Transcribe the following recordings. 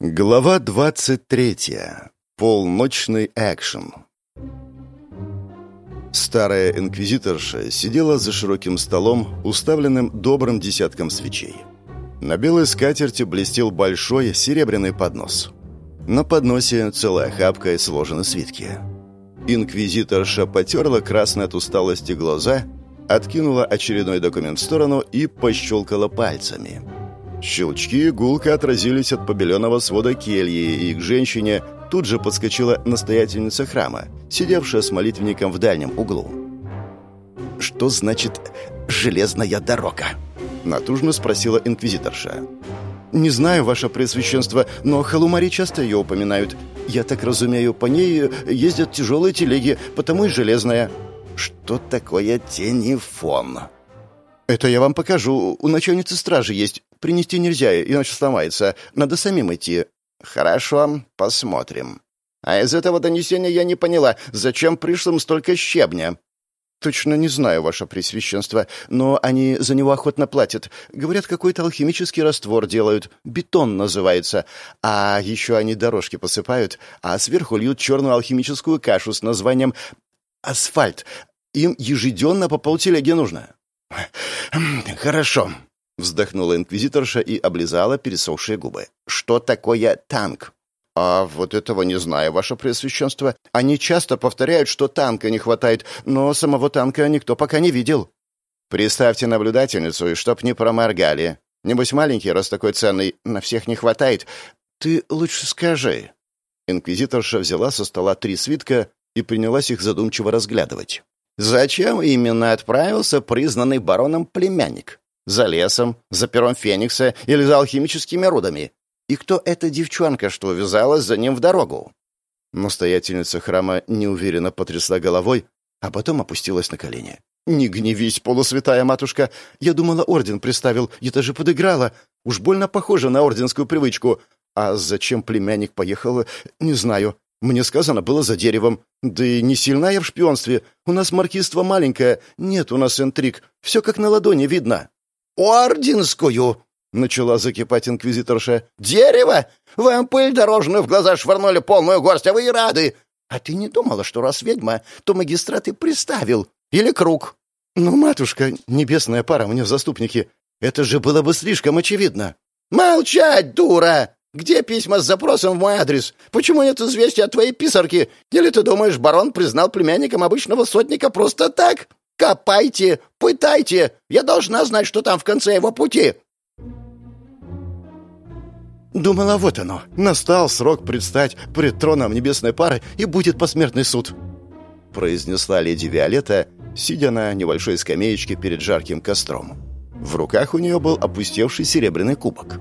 Глава 23. Полночный экшен. Старая инквизиторша сидела за широким столом, уставленным добрым десятком свечей. На белой скатерти блестел большой серебряный поднос. На подносе целая хапка и сложены свитки. Инквизиторша потерла красные от усталости глаза, откинула очередной документ в сторону и пощелкала пальцами – Щелчки гулко отразились от побеленного свода кельи, и к женщине тут же подскочила настоятельница храма, сидевшая с молитвенником в дальнем углу. «Что значит «железная дорога»?» — натужно спросила инквизиторша. «Не знаю, ваше Преосвященство, но халумари часто ее упоминают. Я так разумею, по ней ездят тяжелые телеги, потому и железная». «Что такое тенефон?» «Это я вам покажу. У начальницы стражи есть. Принести нельзя, иначе сломается. Надо самим идти». «Хорошо, посмотрим». «А из этого донесения я не поняла, зачем пришлым столько щебня?» «Точно не знаю, ваше пресвященство, но они за него охотно платят. Говорят, какой-то алхимический раствор делают. Бетон называется. А еще они дорожки посыпают, а сверху льют черную алхимическую кашу с названием «Асфальт». Им ежедневно по полтелеги нужно». «Хорошо», Вздохнула инквизиторша и облизала пересохшие губы. «Что такое танк?» «А вот этого не знаю, ваше преосвященство. Они часто повторяют, что танка не хватает, но самого танка никто пока не видел». «Приставьте наблюдательницу, и чтоб не проморгали. Небось маленький, раз такой ценный, на всех не хватает. Ты лучше скажи». Инквизиторша взяла со стола три свитка и принялась их задумчиво разглядывать. «Зачем именно отправился признанный бароном племянник? За лесом, за пером Феникса или за алхимическими рудами? И кто эта девчонка, что увязалась за ним в дорогу? Настоятельница храма неуверенно потрясла головой, а потом опустилась на колени. «Не гневись, полусвятая матушка! Я думала, орден приставил, это же подыграла. Уж больно похоже на орденскую привычку. А зачем племянник поехал, не знаю. Мне сказано было за деревом. Да и не сильна я в шпионстве. У нас маркиство маленькое, нет у нас интриг. Все как на ладони видно». «Орденскую!» — начала закипать инквизиторша. «Дерево! Вам пыль дорожную в глаза швырнули полную горсть, а вы и рады! А ты не думала, что раз ведьма, то магистрат и приставил? Или круг?» «Ну, матушка, небесная пара мне в заступники. Это же было бы слишком очевидно». «Молчать, дура! Где письма с запросом в мой адрес? Почему нет известия от твоей писарки? Или ты думаешь, барон признал племянником обычного сотника просто так?» Копайте, пытайте! Я должна знать, что там в конце его пути!» Думала, вот оно. Настал срок предстать пред троном небесной пары, и будет посмертный суд. Произнесла леди Виолетта, сидя на небольшой скамеечке перед жарким костром. В руках у нее был опустевший серебряный кубок.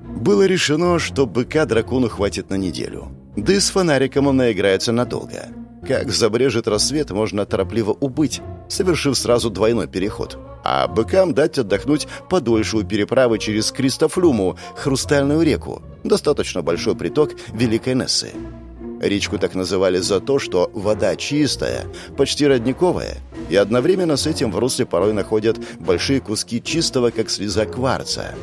Было решено, что быка дракону хватит на неделю. Да и с фонариком он наиграется надолго. Как забрежет рассвет, можно торопливо убыть, совершив сразу двойной переход. А быкам дать отдохнуть подольше у переправы через Кристофлюму, Хрустальную реку, достаточно большой приток Великой Нессы. Речку так называли за то, что вода чистая, почти родниковая, и одновременно с этим в русле порой находят большие куски чистого, как слеза кварца.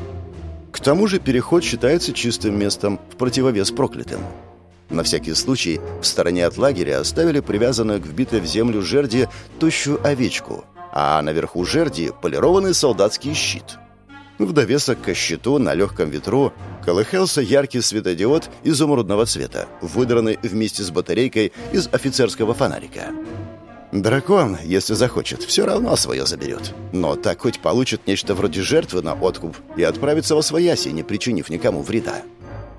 К тому же переход считается чистым местом в противовес проклятым. На всякий случай в стороне от лагеря оставили привязанную к вбитой в землю жерди тощую овечку, а наверху жерди полированный солдатский щит. В довесок ко щиту на легком ветру колыхался яркий светодиод изумрудного цвета, выдранный вместе с батарейкой из офицерского фонарика. Дракон, если захочет, все равно свое заберет. Но так хоть получит нечто вроде жертвы на откуп и отправится во свояси, не причинив никому вреда.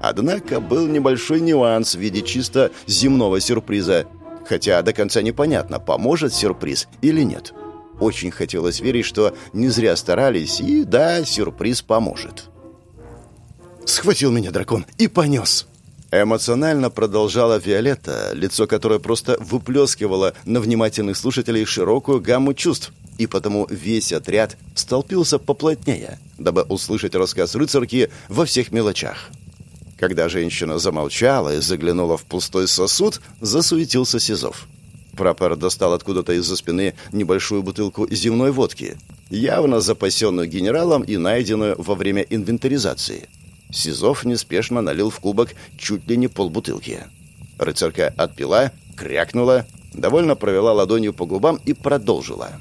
Однако был небольшой нюанс в виде чисто земного сюрприза, хотя до конца непонятно, поможет сюрприз или нет. Очень хотелось верить, что не зря старались, и да, сюрприз поможет. «Схватил меня дракон и понес!» Эмоционально продолжала Виолетта, лицо которой просто выплескивало на внимательных слушателей широкую гамму чувств, и потому весь отряд столпился поплотнее, дабы услышать рассказ рыцарки во всех мелочах. Когда женщина замолчала и заглянула в пустой сосуд, засуетился Сизов. Прапор достал откуда-то из-за спины небольшую бутылку земной водки, явно запасенную генералом и найденную во время инвентаризации. Сизов неспешно налил в кубок чуть ли не полбутылки. Рыцарка отпила, крякнула, довольно провела ладонью по губам и продолжила.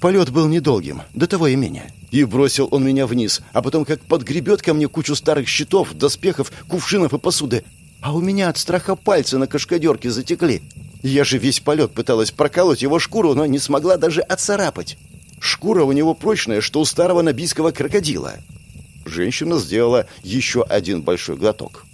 Полет был недолгим, до того и менее. И бросил он меня вниз, а потом как подгребет ко мне кучу старых щитов, доспехов, кувшинов и посуды. А у меня от страха пальцы на кашкадерке затекли. Я же весь полет пыталась проколоть его шкуру, но не смогла даже отцарапать. Шкура у него прочная, что у старого набийского крокодила. Женщина сделала еще один большой глоток.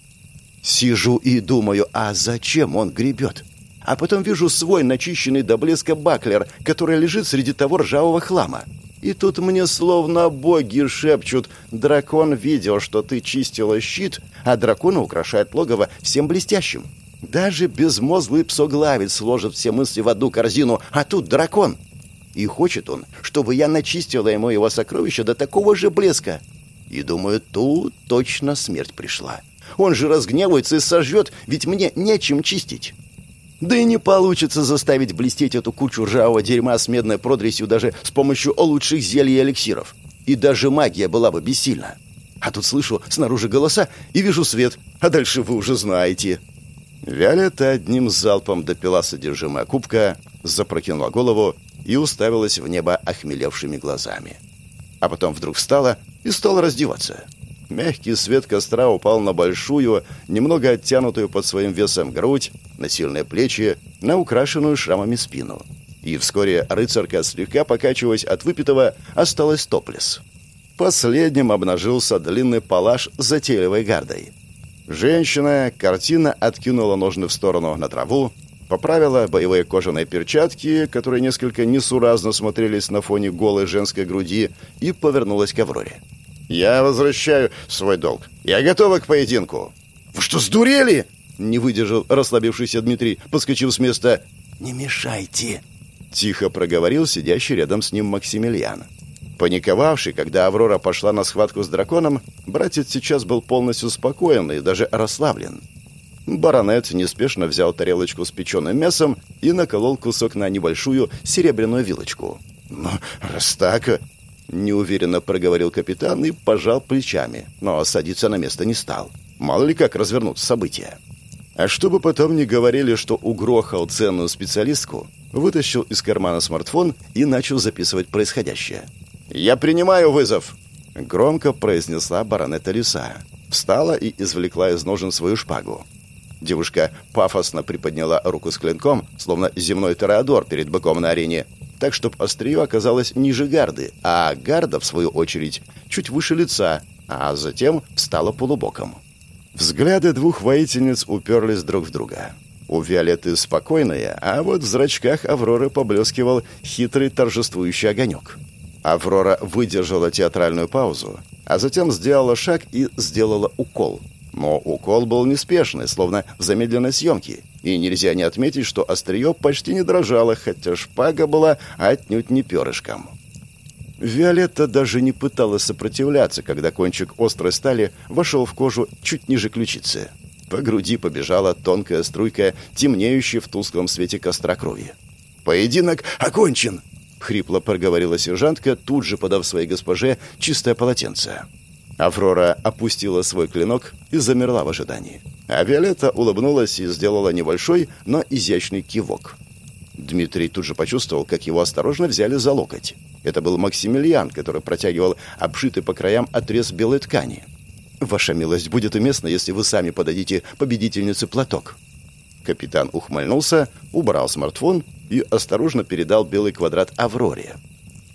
Сижу и думаю, а зачем он гребет? А потом вижу свой начищенный до блеска баклер, который лежит среди того ржавого хлама. И тут мне словно боги шепчут, дракон видел, что ты чистила щит, а дракона украшает логово всем блестящим. Даже безмозглый псоглавец сложит все мысли в одну корзину, а тут дракон. И хочет он, чтобы я начистила ему его сокровища до такого же блеска. И думаю, тут точно смерть пришла. Он же разгневается и сожжет, ведь мне нечем чистить. Да и не получится заставить блестеть эту кучу ржавого дерьма с медной продресью даже с помощью лучших зелий и эликсиров. И даже магия была бы бессильна. А тут слышу снаружи голоса и вижу свет, а дальше вы уже знаете. Виолетта одним залпом допила содержимое кубка, запрокинула голову и уставилась в небо охмелевшими глазами. А потом вдруг встала и стала раздеваться. Мягкий свет костра упал на большую, немного оттянутую под своим весом грудь, на сильные плечи, на украшенную шрамами спину. И вскоре рыцарка, слегка покачиваясь от выпитого, осталась топлес. Последним обнажился длинный палаш с затейливой гардой. Женщина картина откинула ножны в сторону на траву, поправила боевые кожаные перчатки, которые несколько несуразно смотрелись на фоне голой женской груди, и повернулась к Авроре. «Я возвращаю свой долг. Я готова к поединку». «Вы что, сдурели?» Не выдержал расслабившийся Дмитрий, подскочив с места. «Не мешайте!» Тихо проговорил сидящий рядом с ним Максимилиан. Паниковавший, когда Аврора пошла на схватку с драконом, братец сейчас был полностью спокоен и даже расслаблен. Баронет неспешно взял тарелочку с печеным мясом и наколол кусок на небольшую серебряную вилочку. «Ну, раз так, Неуверенно проговорил капитан и пожал плечами, но садиться на место не стал. Мало ли как развернутся события. А чтобы потом не говорили, что угрохал ценную специалистку, вытащил из кармана смартфон и начал записывать происходящее. «Я принимаю вызов!» Громко произнесла баронета Лиса. Встала и извлекла из ножен свою шпагу. Девушка пафосно приподняла руку с клинком, словно земной тореадор перед быком на арене, так, чтобы острие оказалось ниже гарды, а гарда, в свою очередь, чуть выше лица, а затем встала полубоком. Взгляды двух воительниц уперлись друг в друга. У Виолетты спокойные, а вот в зрачках Авроры поблескивал хитрый торжествующий огонек. Аврора выдержала театральную паузу, а затем сделала шаг и сделала укол – но укол был неспешный, словно в замедленной съемке, и нельзя не отметить, что острие почти не дрожало, хотя шпага была отнюдь не перышком. Виолетта даже не пыталась сопротивляться, когда кончик острой стали вошел в кожу чуть ниже ключицы. По груди побежала тонкая струйка, темнеющая в тусклом свете костра крови. «Поединок окончен!» — хрипло проговорила сержантка, тут же подав своей госпоже чистое полотенце. Аврора опустила свой клинок и замерла в ожидании. А Виолетта улыбнулась и сделала небольшой, но изящный кивок. Дмитрий тут же почувствовал, как его осторожно взяли за локоть. Это был Максимилиан, который протягивал обшитый по краям отрез белой ткани. «Ваша милость будет уместна, если вы сами подадите победительнице платок». Капитан ухмыльнулся, убрал смартфон и осторожно передал белый квадрат Авроре.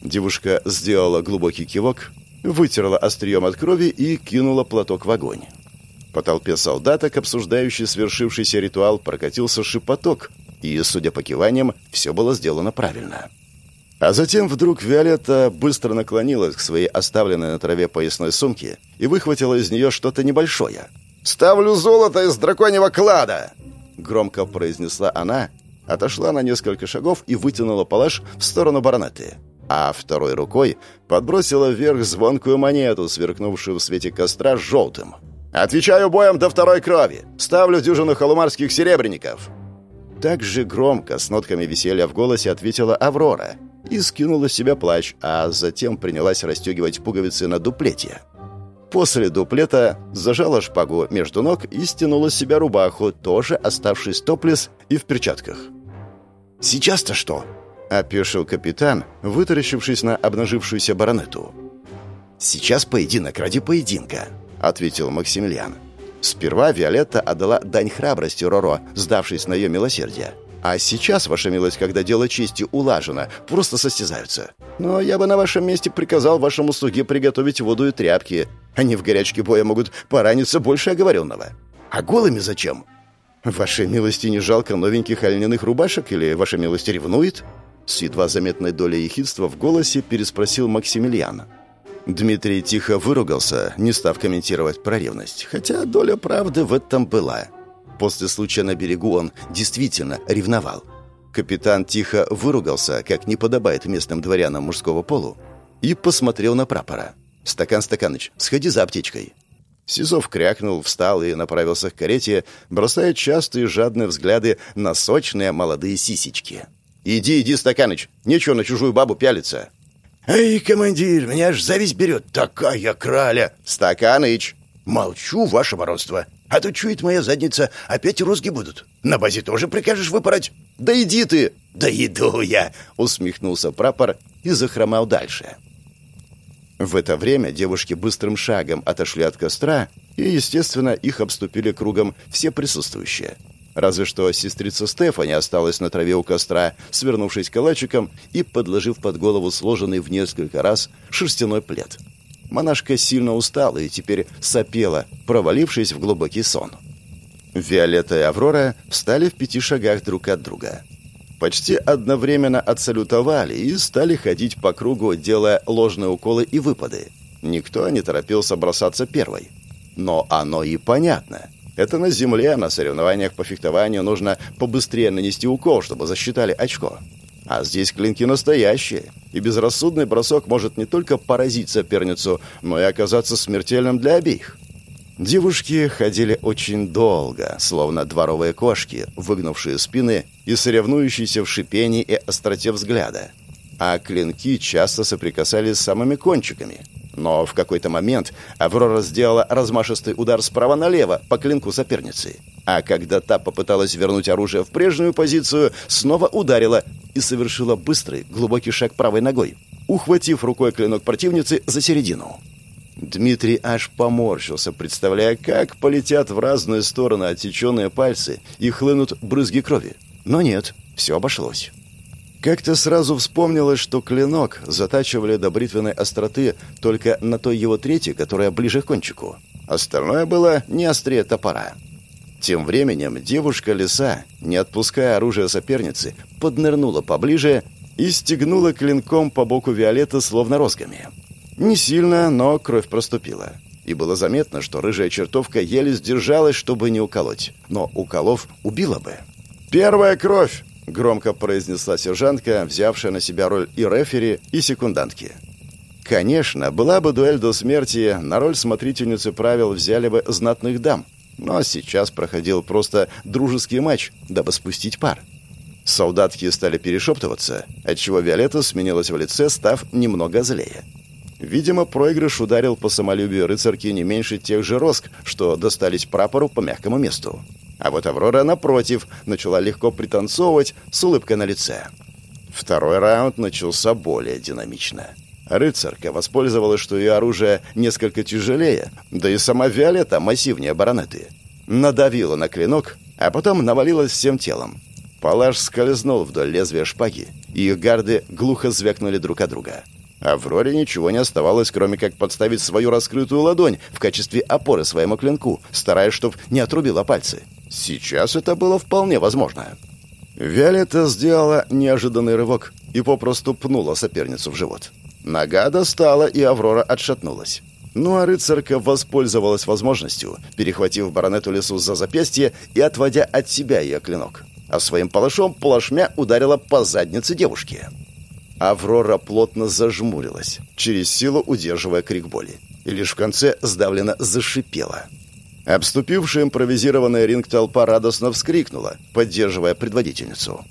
Девушка сделала глубокий кивок, вытерла острием от крови и кинула платок в огонь. По толпе солдаток, обсуждающий свершившийся ритуал, прокатился шипоток, и, судя по киваниям, все было сделано правильно. А затем вдруг Виолетта быстро наклонилась к своей оставленной на траве поясной сумке и выхватила из нее что-то небольшое. «Ставлю золото из драконьего клада!» Громко произнесла она, отошла на несколько шагов и вытянула палаш в сторону баронеты а второй рукой подбросила вверх звонкую монету, сверкнувшую в свете костра желтым. «Отвечаю боем до второй крови! Ставлю дюжину холумарских серебряников!» Так же громко, с нотками веселья в голосе, ответила Аврора и скинула с себя плащ, а затем принялась расстегивать пуговицы на дуплете. После дуплета зажала шпагу между ног и стянула с себя рубаху, тоже оставшись топлес и в перчатках. «Сейчас-то что?» — опешил капитан, вытаращившись на обнажившуюся баронету. «Сейчас поединок ради поединка», — ответил Максимилиан. Сперва Виолетта отдала дань храбрости Роро, сдавшись на ее милосердие. А сейчас, ваша милость, когда дело чести улажено, просто состязаются. Но я бы на вашем месте приказал вашему слуге приготовить воду и тряпки. Они в горячке боя могут пораниться больше оговоренного. А голыми зачем? Вашей милости не жалко новеньких льняных рубашек или ваша милость ревнует? С едва заметной долей ехидства в голосе переспросил Максимилиан. Дмитрий тихо выругался, не став комментировать про ревность, хотя доля правды в этом была. После случая на берегу он действительно ревновал. Капитан тихо выругался, как не подобает местным дворянам мужского полу, и посмотрел на прапора. «Стакан Стаканыч, сходи за аптечкой». Сизов крякнул, встал и направился к карете, бросая частые жадные взгляды на сочные молодые сисечки. «Иди, иди, Стаканыч, нечего на чужую бабу пялиться». «Эй, командир, меня аж зависть берет, такая краля!» «Стаканыч!» «Молчу, ваше воронство. А то чует моя задница, опять розги будут. На базе тоже прикажешь выпороть?» «Да иди ты!» «Да иду я!» — усмехнулся прапор и захромал дальше. В это время девушки быстрым шагом отошли от костра, и, естественно, их обступили кругом все присутствующие — Разве что сестрица Стефани осталась на траве у костра, свернувшись калачиком и подложив под голову сложенный в несколько раз шерстяной плед. Монашка сильно устала и теперь сопела, провалившись в глубокий сон. Виолетта и Аврора встали в пяти шагах друг от друга. Почти одновременно отсалютовали и стали ходить по кругу, делая ложные уколы и выпады. Никто не торопился бросаться первой. Но оно и понятно – это на земле, на соревнованиях по фехтованию нужно побыстрее нанести укол, чтобы засчитали очко. А здесь клинки настоящие, и безрассудный бросок может не только поразить соперницу, но и оказаться смертельным для обеих. Девушки ходили очень долго, словно дворовые кошки, выгнувшие спины и соревнующиеся в шипении и остроте взгляда. А клинки часто соприкасались с самыми кончиками – но в какой-то момент Аврора сделала размашистый удар справа налево по клинку соперницы. А когда та попыталась вернуть оружие в прежнюю позицию, снова ударила и совершила быстрый, глубокий шаг правой ногой, ухватив рукой клинок противницы за середину. Дмитрий аж поморщился, представляя, как полетят в разные стороны отсеченные пальцы и хлынут брызги крови. Но нет, все обошлось. Как-то сразу вспомнилось, что клинок затачивали до бритвенной остроты только на той его трети, которая ближе к кончику. Остальное было не острее топора. Тем временем девушка-лиса, не отпуская оружие соперницы, поднырнула поближе и стегнула клинком по боку Виолетты словно розгами. Не сильно, но кровь проступила. И было заметно, что рыжая чертовка еле сдержалась, чтобы не уколоть. Но уколов убила бы. «Первая кровь!» — громко произнесла сержантка, взявшая на себя роль и рефери, и секундантки. Конечно, была бы дуэль до смерти, на роль смотрительницы правил взяли бы знатных дам, но сейчас проходил просто дружеский матч, дабы спустить пар. Солдатки стали перешептываться, отчего Виолетта сменилась в лице, став немного злее. Видимо, проигрыш ударил по самолюбию рыцарки не меньше тех же роск, что достались прапору по мягкому месту. А вот Аврора, напротив, начала легко пританцовывать с улыбкой на лице. Второй раунд начался более динамично. Рыцарка воспользовалась, что ее оружие несколько тяжелее, да и сама Виолетта массивнее баронеты. Надавила на клинок, а потом навалилась всем телом. Палаш скользнул вдоль лезвия шпаги, и их гарды глухо звякнули друг от друга. Авроре ничего не оставалось, кроме как подставить свою раскрытую ладонь в качестве опоры своему клинку, стараясь, чтоб не отрубила пальцы. Сейчас это было вполне возможно. Виолетта сделала неожиданный рывок и попросту пнула соперницу в живот. Нога достала, и Аврора отшатнулась. Ну а рыцарка воспользовалась возможностью, перехватив баронету лесу за запястье и отводя от себя ее клинок. А своим палашом плашмя ударила по заднице девушки. Аврора плотно зажмурилась, через силу удерживая крик боли. И лишь в конце сдавленно зашипела. Обступившая импровизированный ринг толпа радостно вскрикнула, поддерживая предводительницу.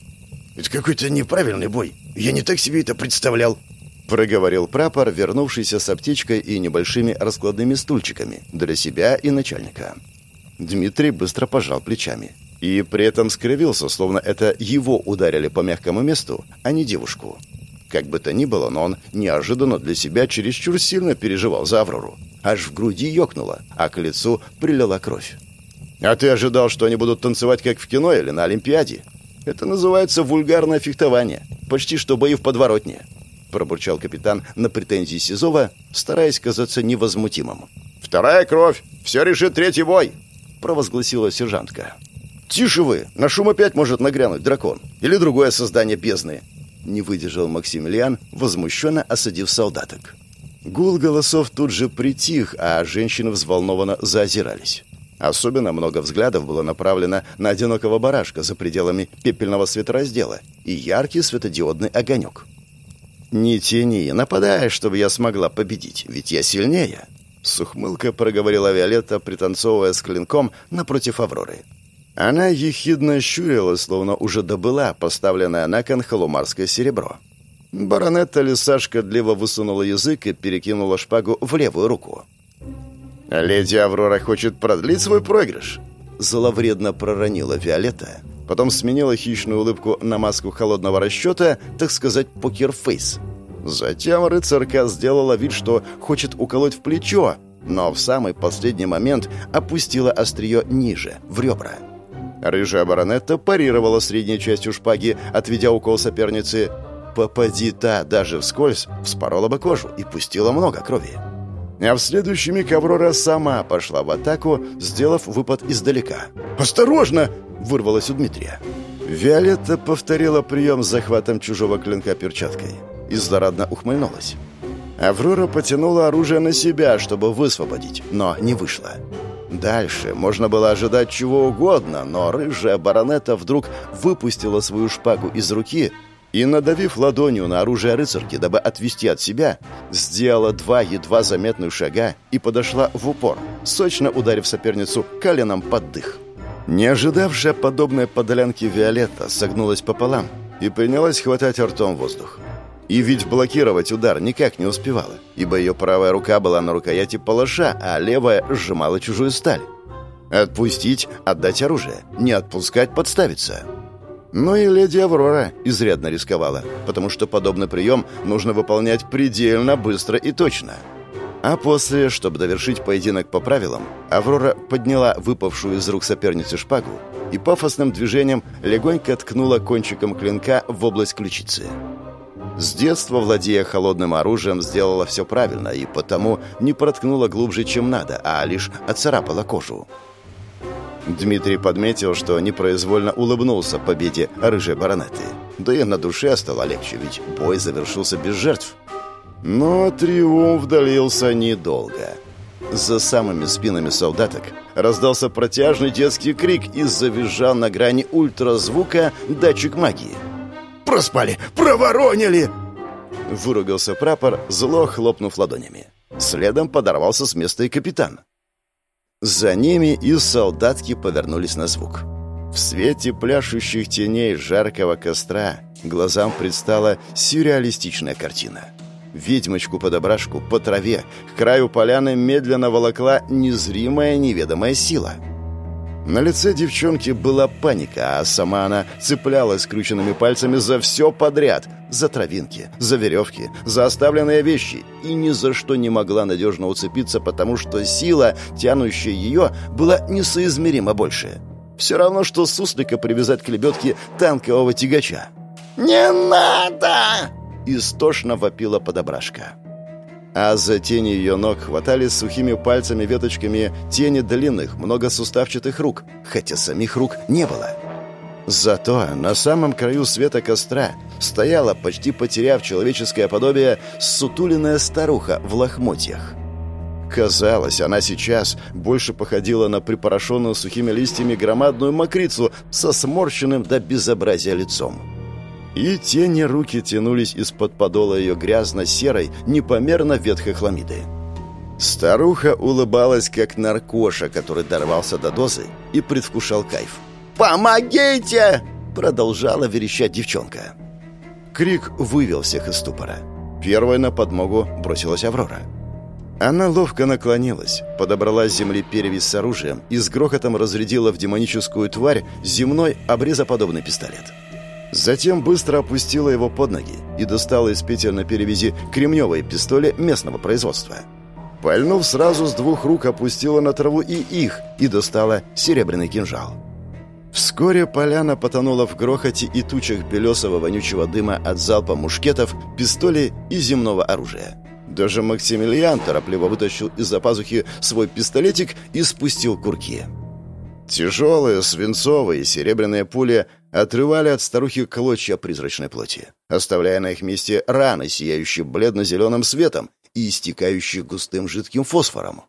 «Это какой-то неправильный бой. Я не так себе это представлял». проговорил прапор, вернувшийся с аптечкой и небольшими раскладными стульчиками для себя и начальника. Дмитрий быстро пожал плечами и при этом скривился, словно это его ударили по мягкому месту, а не девушку. Как бы то ни было, но он неожиданно для себя чересчур сильно переживал за Аврору. Аж в груди ёкнуло, а к лицу прилила кровь. «А ты ожидал, что они будут танцевать, как в кино или на Олимпиаде? Это называется вульгарное фехтование. Почти что бои в подворотне», — пробурчал капитан на претензии Сизова, стараясь казаться невозмутимым. «Вторая кровь! Все решит третий бой!» — провозгласила сержантка. «Тише вы! На шум опять может нагрянуть дракон. Или другое создание бездны!» Не выдержал Максимилиан, возмущенно осадив солдаток. Гул голосов тут же притих, а женщины взволнованно заозирались. Особенно много взглядов было направлено на одинокого барашка за пределами пепельного светораздела и яркий светодиодный огонек. «Не тяни, нападай, чтобы я смогла победить, ведь я сильнее!» С ухмылкой проговорила Виолетта, пританцовывая с клинком напротив Авроры. Она ехидно щурилась, словно уже добыла поставленное на кон холумарское серебро. Баронетта Лисашка длево высунула язык и перекинула шпагу в левую руку. «Леди Аврора хочет продлить свой проигрыш», — зловредно проронила Виолетта. Потом сменила хищную улыбку на маску холодного расчета, так сказать, покерфейс. Затем рыцарка сделала вид, что хочет уколоть в плечо, но в самый последний момент опустила острие ниже, в ребра. Рыжая баронетта парировала средней частью шпаги, отведя укол соперницы. Попади та даже вскользь, вспорола бы кожу и пустила много крови. А в следующий миг Аврора сама пошла в атаку, сделав выпад издалека. «Осторожно!» — вырвалось у Дмитрия. Виолетта повторила прием с захватом чужого клинка перчаткой и злорадно ухмыльнулась. Аврора потянула оружие на себя, чтобы высвободить, но не вышло. Дальше можно было ожидать чего угодно, но рыжая баронета вдруг выпустила свою шпагу из руки и, надавив ладонью на оружие рыцарки, дабы отвести от себя, сделала два едва заметных шага и подошла в упор, сочно ударив соперницу коленом под дых. Не ожидавшая подобной подолянки Виолетта согнулась пополам и принялась хватать ртом воздух. И ведь блокировать удар никак не успевала, ибо ее правая рука была на рукояти палаша, а левая сжимала чужую сталь. Отпустить, отдать оружие, не отпускать, подставиться — но и леди Аврора изрядно рисковала, потому что подобный прием нужно выполнять предельно быстро и точно. А после, чтобы довершить поединок по правилам, Аврора подняла выпавшую из рук соперницы шпагу и пафосным движением легонько ткнула кончиком клинка в область ключицы. С детства, владея холодным оружием, сделала все правильно и потому не проткнула глубже, чем надо, а лишь отцарапала кожу. Дмитрий подметил, что непроизвольно улыбнулся победе рыжей баронеты. Да и на душе стало легче, ведь бой завершился без жертв. Но триумф длился недолго. За самыми спинами солдаток раздался протяжный детский крик и завизжал на грани ультразвука датчик магии. «Проспали! Проворонили!» Выругался прапор, зло хлопнув ладонями. Следом подорвался с места и капитан. За ними и солдатки повернулись на звук. В свете пляшущих теней жаркого костра глазам предстала сюрреалистичная картина. Ведьмочку-подобрашку по траве к краю поляны медленно волокла незримая неведомая сила — на лице девчонки была паника, а сама она цеплялась скрюченными пальцами за все подряд. За травинки, за веревки, за оставленные вещи. И ни за что не могла надежно уцепиться, потому что сила, тянущая ее, была несоизмеримо больше. Все равно, что суслика привязать к лебедке танкового тягача. «Не надо!» — истошно вопила подобрашка а за тени ее ног хватали сухими пальцами веточками тени длинных, многосуставчатых рук, хотя самих рук не было. Зато на самом краю света костра стояла, почти потеряв человеческое подобие, сутуленная старуха в лохмотьях. Казалось, она сейчас больше походила на припорошенную сухими листьями громадную мокрицу со сморщенным до безобразия лицом. И тени руки тянулись из-под подола ее грязно-серой, непомерно ветхой хламиды. Старуха улыбалась, как наркоша, который дорвался до дозы и предвкушал кайф. «Помогите!» — продолжала верещать девчонка. Крик вывел всех из ступора. Первой на подмогу бросилась Аврора. Она ловко наклонилась, подобрала с земли перевязь с оружием и с грохотом разрядила в демоническую тварь земной обрезоподобный пистолет. Затем быстро опустила его под ноги и достала из петель на перевязи кремневые пистоли местного производства. Пальнув сразу с двух рук, опустила на траву и их, и достала серебряный кинжал. Вскоре поляна потонула в грохоте и тучах белесого вонючего дыма от залпа мушкетов, пистолей и земного оружия. Даже Максимилиан торопливо вытащил из-за пазухи свой пистолетик и спустил курки. Тяжелые, свинцовые, серебряные пули отрывали от старухи клочья призрачной плоти, оставляя на их месте раны, сияющие бледно-зеленым светом и истекающие густым жидким фосфором.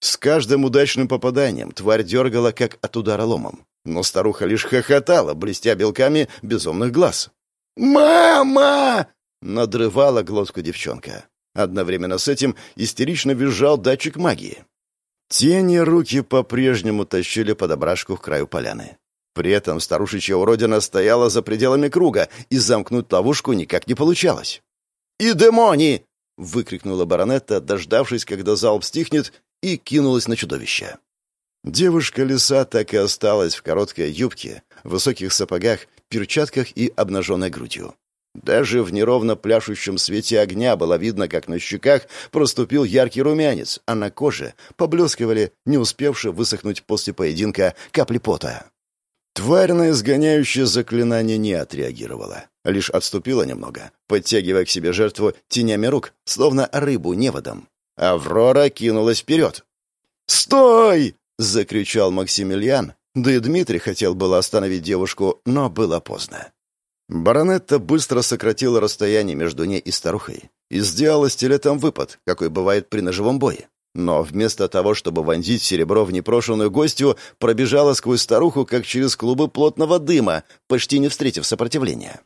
С каждым удачным попаданием тварь дергала, как от удара ломом. Но старуха лишь хохотала, блестя белками безумных глаз. «Мама!» — надрывала глотку девчонка. Одновременно с этим истерично визжал датчик магии. Тени руки по-прежнему тащили подобрашку к краю поляны. При этом старушечья уродина стояла за пределами круга, и замкнуть ловушку никак не получалось. «И демони!» — выкрикнула баронетта, дождавшись, когда залп стихнет, и кинулась на чудовище. Девушка-лиса так и осталась в короткой юбке, высоких сапогах, перчатках и обнаженной грудью. Даже в неровно пляшущем свете огня было видно, как на щеках проступил яркий румянец, а на коже поблескивали, не успевшие высохнуть после поединка, капли пота. Тварь на изгоняющее заклинание не отреагировала, лишь отступила немного, подтягивая к себе жертву тенями рук, словно рыбу неводом. Аврора кинулась вперед. «Стой!» — закричал Максимилиан, да и Дмитрий хотел было остановить девушку, но было поздно. Баронетта быстро сократила расстояние между ней и старухой и сделала стилетом выпад, какой бывает при ножевом бое. Но вместо того, чтобы вонзить серебро в непрошенную гостью, пробежала сквозь старуху, как через клубы плотного дыма, почти не встретив сопротивления.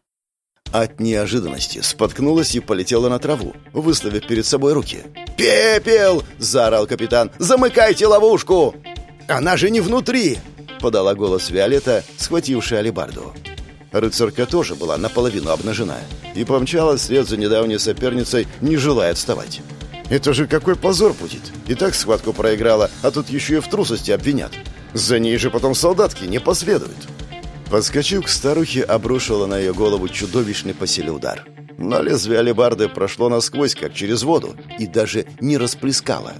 От неожиданности споткнулась и полетела на траву, выставив перед собой руки. «Пепел!» — заорал капитан. «Замыкайте ловушку!» «Она же не внутри!» — подала голос Виолетта, схватившая алебарду. Рыцарка тоже была наполовину обнажена и помчалась вслед за недавней соперницей, не желая отставать. «Это же какой позор будет! И так схватку проиграла, а тут еще и в трусости обвинят. За ней же потом солдатки не последуют!» Подскочив к старухе, обрушила на ее голову чудовищный по удар. Но лезвие алебарды прошло насквозь, как через воду, и даже не расплескало.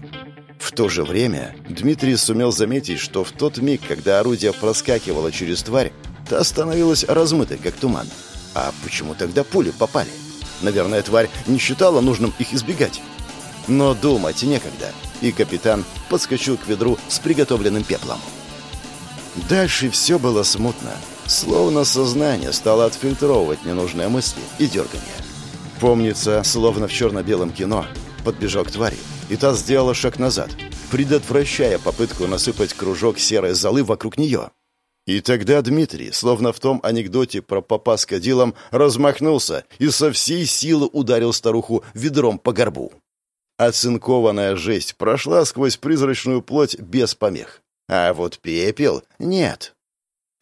В то же время Дмитрий сумел заметить, что в тот миг, когда орудие проскакивало через тварь, та становилась размытой, как туман. А почему тогда пули попали? Наверное, тварь не считала нужным их избегать. Но думать некогда, и капитан подскочил к ведру с приготовленным пеплом. Дальше все было смутно. Словно сознание стало отфильтровывать ненужные мысли и дергания. Помнится, словно в черно-белом кино, подбежал к твари, и та сделала шаг назад, предотвращая попытку насыпать кружок серой золы вокруг нее. И тогда Дмитрий, словно в том анекдоте про папа с кадилом, размахнулся и со всей силы ударил старуху ведром по горбу. Оцинкованная жесть прошла сквозь призрачную плоть без помех. А вот пепел — нет.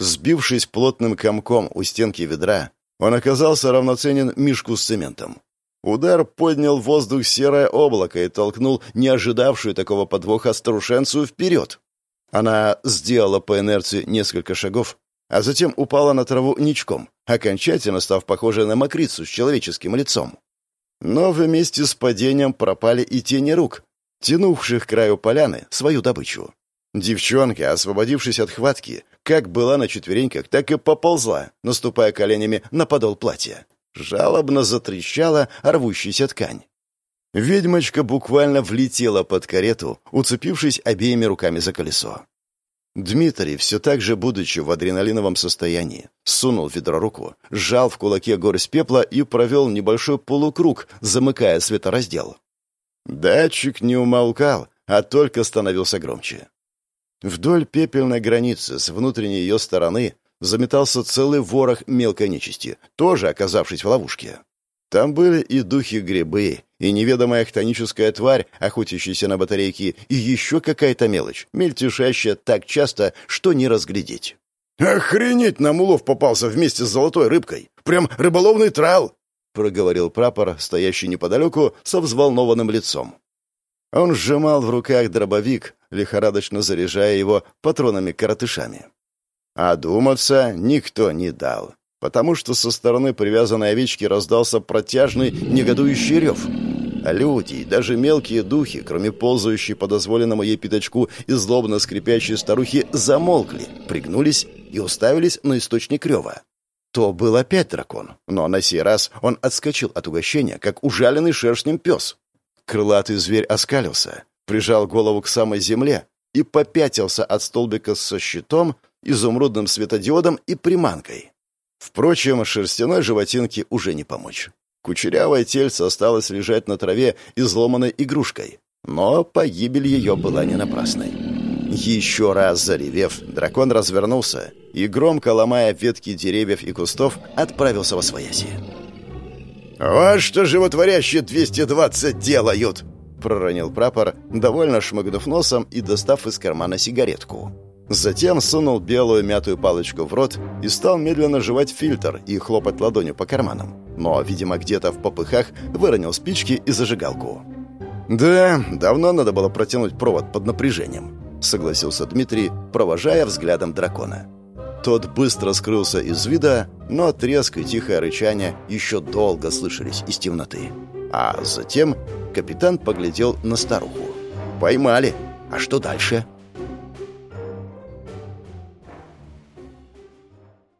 Сбившись плотным комком у стенки ведра, он оказался равноценен мешку с цементом. Удар поднял в воздух серое облако и толкнул не ожидавшую такого подвоха старушенцию вперед. Она сделала по инерции несколько шагов, а затем упала на траву ничком, окончательно став похожей на мокрицу с человеческим лицом. Но вместе с падением пропали и тени рук, тянувших к краю поляны свою добычу. Девчонка, освободившись от хватки, как была на четвереньках, так и поползла, наступая коленями на подол платья. Жалобно затрещала рвущаяся ткань. Ведьмочка буквально влетела под карету, уцепившись обеими руками за колесо. Дмитрий, все так же будучи в адреналиновом состоянии, сунул ведро руку, сжал в кулаке горсть пепла и провел небольшой полукруг, замыкая светораздел. Датчик не умолкал, а только становился громче. Вдоль пепельной границы с внутренней ее стороны заметался целый ворох мелкой нечисти, тоже оказавшись в ловушке. Там были и духи-грибы, и неведомая хтоническая тварь, охотящаяся на батарейки, и еще какая-то мелочь, мельтешащая так часто, что не разглядеть. «Охренеть нам улов попался вместе с золотой рыбкой! Прям рыболовный трал!» проговорил прапор, стоящий неподалеку, со взволнованным лицом. Он сжимал в руках дробовик, лихорадочно заряжая его патронами-коротышами. А думаться никто не дал, потому что со стороны привязанной овечки раздался протяжный негодующий рев. А люди и даже мелкие духи, кроме ползающей по дозволенному ей пятачку и злобно скрипящей старухи, замолкли, пригнулись и уставились на источник рева. То был опять дракон, но на сей раз он отскочил от угощения, как ужаленный шершнем пес. Крылатый зверь оскалился, прижал голову к самой земле и попятился от столбика со щитом, изумрудным светодиодом и приманкой. Впрочем, шерстяной животинке уже не помочь. Кучерявое тельце осталось лежать на траве изломанной игрушкой, но погибель ее была не напрасной. Еще раз заревев, дракон развернулся и, громко ломая ветки деревьев и кустов, отправился во свояси. «Вот что животворящие 220 делают!» — проронил прапор, довольно шмыгнув носом и достав из кармана сигаретку. Затем сунул белую мятую палочку в рот и стал медленно жевать фильтр и хлопать ладонью по карманам. Но, видимо, где-то в попыхах выронил спички и зажигалку. «Да, давно надо было протянуть провод под напряжением», — согласился Дмитрий, провожая взглядом дракона. Тот быстро скрылся из вида, но треск и тихое рычание еще долго слышались из темноты. А затем капитан поглядел на старуху. «Поймали. А что дальше?»